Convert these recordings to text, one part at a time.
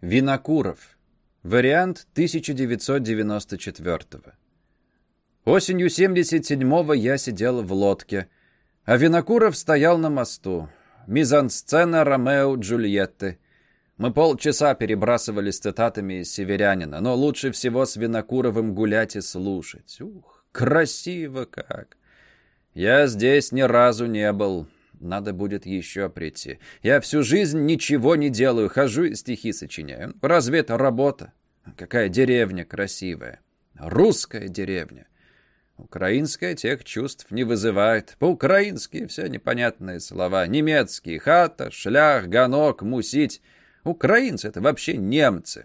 Винокуров. Вариант 1994 Осенью 77-го я сидел в лодке, а Винокуров стоял на мосту. Мизансцена Ромео Джульетты. Мы полчаса перебрасывались цитатами из «Северянина», но лучше всего с Винокуровым гулять и слушать. Ух, красиво как! Я здесь ни разу не был. Надо будет еще прийти. Я всю жизнь ничего не делаю, хожу и стихи сочиняю. Разве это работа? Какая деревня красивая. Русская деревня. Украинская тех чувств не вызывает. По-украински все непонятные слова. Немецкий — хата, шлях, гонок, мусить. Украинцы — это вообще немцы.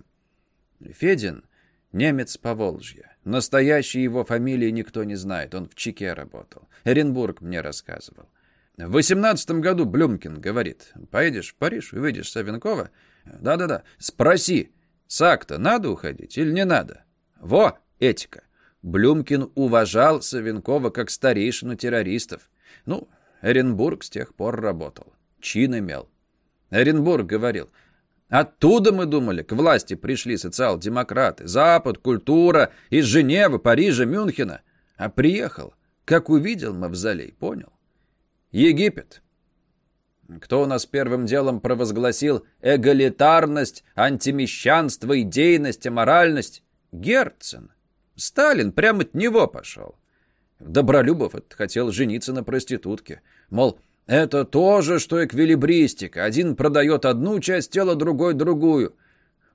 Федин — немец по Волжье. Настоящей его фамилии никто не знает. Он в ЧК работал. Эренбург мне рассказывал. В восемнадцатом году Блюмкин говорит, поедешь в Париж, увидишь Савенкова. Да-да-да, спроси, Сак-то надо уходить или не надо? Во, этика. Блюмкин уважал Савенкова как старейшину террористов. Ну, Эренбург с тех пор работал. Чин имел. Эренбург говорил, оттуда мы думали, к власти пришли социал-демократы. Запад, культура, из Женевы, Парижа, Мюнхена. А приехал, как увидел мавзолей, понял? Египет. Кто у нас первым делом провозгласил эгалитарность, антимещанство, идейность, аморальность? Герцен. Сталин прямо от него пошел. Добролюбов хотел жениться на проститутке. Мол, это то же, что эквилибристика. Один продает одну часть тела, другой другую.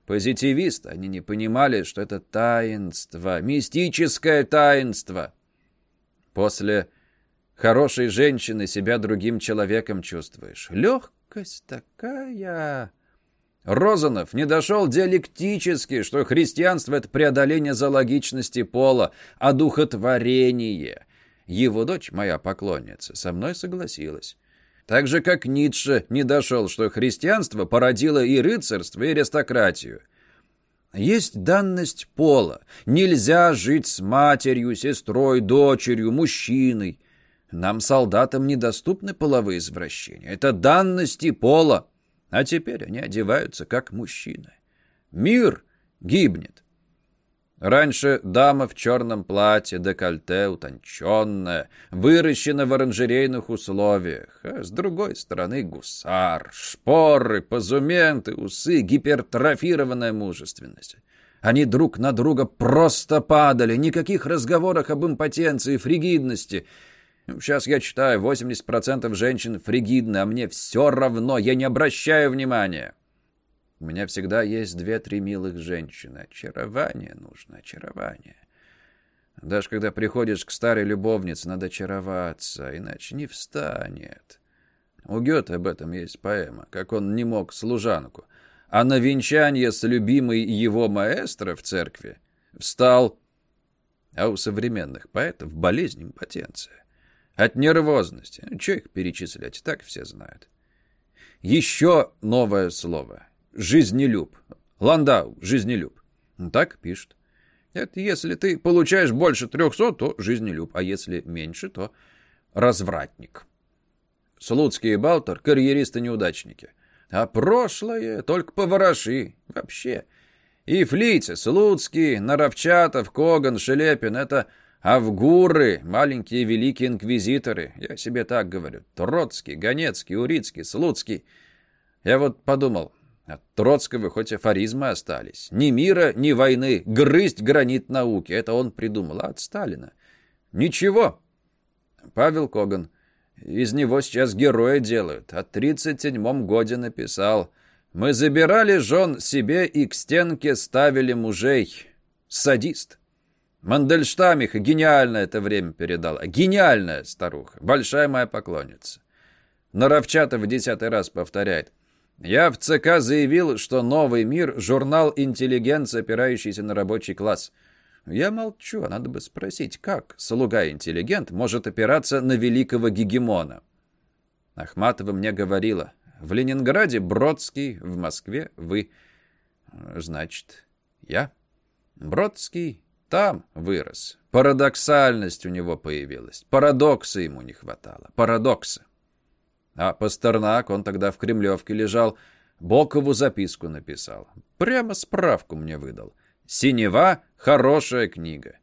Позитивисты, они не понимали, что это таинство, мистическое таинство. После Хорошей женщины себя другим человеком чувствуешь. Легкость такая... Розанов не дошел диалектически, что христианство — это преодоление зоологичности пола, а духотворение. Его дочь, моя поклонница, со мной согласилась. Так же, как Ницше не дошел, что христианство породило и рыцарство, и аристократию. Есть данность пола. Нельзя жить с матерью, сестрой, дочерью, мужчиной. Нам, солдатам, недоступны половые извращения. Это данности пола. А теперь они одеваются как мужчины. Мир гибнет. Раньше дама в черном платье, декольте, утонченная, выращена в оранжерейных условиях. А с другой стороны гусар, шпоры, позументы, усы, гипертрофированная мужественность. Они друг на друга просто падали, никаких разговоров об импотенции, фригидности — Сейчас я читаю, 80% женщин фригидны, а мне все равно, я не обращаю внимания. У меня всегда есть две-три милых женщины. Очарование нужно, очарование. Даже когда приходишь к старой любовнице, надо очароваться, иначе не встанет. У Гёте об этом есть поэма, как он не мог служанку. А на венчание с любимой его маэстро в церкви встал. А у современных поэтов болезнь импотенция. От нервозности. Ну, что их перечислять, так все знают. Еще новое слово. Жизнелюб. Ландау, жизнелюб. Так пишут. Это если ты получаешь больше трехсот, то жизнелюб, а если меньше, то развратник. Слуцкий и Балтер — карьеристы-неудачники. А прошлое — только повороши. Вообще. И флицы, Слуцкий, Наровчатов, Коган, Шелепин — это Авгуры, маленькие великие инквизиторы, я себе так говорю, Троцкий, Ганецкий, Урицкий, Слуцкий. Я вот подумал, от Троцкого хоть афоризмы остались. Ни мира, ни войны, грызть гранит науки. Это он придумал, а от Сталина. Ничего. Павел Коган. Из него сейчас героя делают. О 37-м годе написал. Мы забирали жен себе и к стенке ставили мужей. Садист. Мандельштамиха гениально это время передала. Гениальная старуха. Большая моя поклонница. Наровчатов в десятый раз повторяет. Я в ЦК заявил, что «Новый мир» — журнал «Интеллигенция», опирающийся на рабочий класс. Я молчу, а надо бы спросить, как слуга-интеллигент может опираться на великого гегемона? Ахматова мне говорила, в Ленинграде Бродский, в Москве вы. Значит, я. Бродский там вырос. Парадоксальность у него появилась. Парадокса ему не хватало. Парадокса. А Пастернак, он тогда в Кремлевке лежал, Бокову записку написал. Прямо справку мне выдал. «Синева — хорошая книга».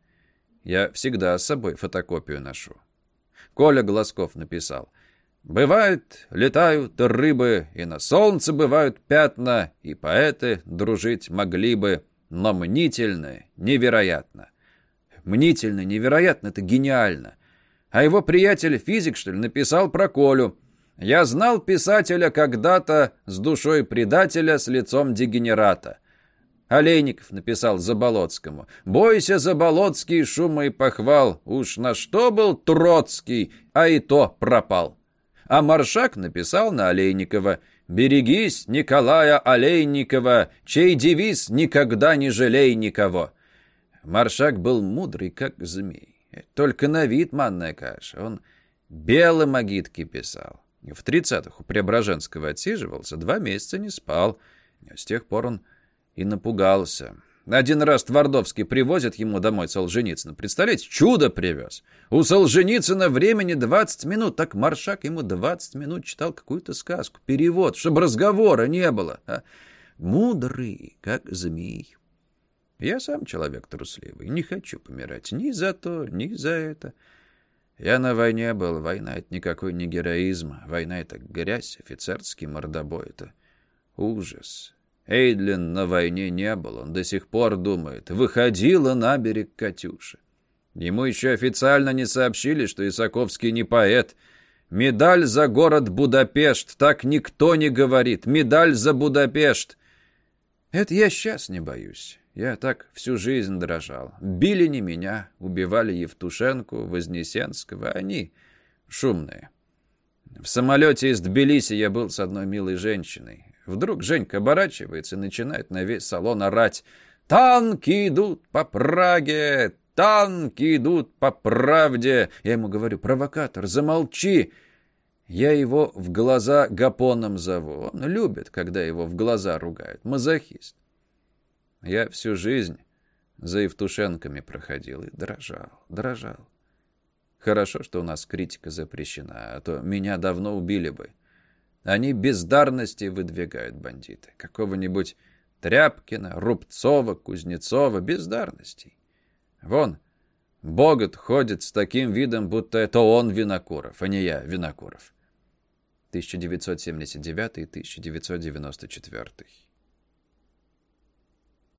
Я всегда с собой фотокопию ношу. Коля Глазков написал. «Бывает, летают рыбы, и на солнце бывают пятна, и поэты дружить могли бы, но мнительно невероятно». Мнительно невероятно, это гениально. А его приятель, физик, что ли, написал про Колю. «Я знал писателя когда-то с душой предателя, с лицом дегенерата». Олейников написал Заболоцкому. «Бойся, Заболоцкий, шума и похвал. Уж на что был Троцкий, а и то пропал». А Маршак написал на Олейникова. «Берегись Николая Олейникова, чей девиз «Никогда не жалей никого». Маршак был мудрый, как змей. Только на вид манная каша. Он белым агитки писал. В тридцатых у Преображенского отсиживался, два месяца не спал. С тех пор он и напугался. Один раз Твардовский привозит ему домой Солженицына. Представляете, чудо привез. У Солженицына времени 20 минут, так Маршак ему 20 минут читал какую-то сказку. Перевод, чтобы разговора не было. А? Мудрый, как змей. Я сам человек трусливый, не хочу помирать ни за то, ни за это. Я на войне был, война — это никакой не героизм, война — это грязь, офицерский мордобой, это ужас. Эйдлин на войне не был, он до сих пор думает, выходила на берег Катюша. Ему еще официально не сообщили, что Исаковский не поэт. Медаль за город Будапешт, так никто не говорит, медаль за Будапешт. Это я сейчас не боюсь. Я так всю жизнь дрожал. Били не меня, убивали Евтушенку, Вознесенского. Они шумные. В самолете из Тбилиси я был с одной милой женщиной. Вдруг Женька оборачивается и начинает на весь салон орать. «Танки идут по Праге! Танки идут по правде!» Я ему говорю, «Провокатор, замолчи!» Я его в глаза гапоном зову. Он любит, когда его в глаза ругают. Мазохист. Я всю жизнь за Евтушенками проходил и дрожал, дрожал. Хорошо, что у нас критика запрещена, а то меня давно убили бы. Они бездарности выдвигают бандиты. Какого-нибудь Тряпкина, Рубцова, Кузнецова, бездарностей. Вон, Богат ходит с таким видом, будто это он Винокуров, а не я Винокуров. 1979-1994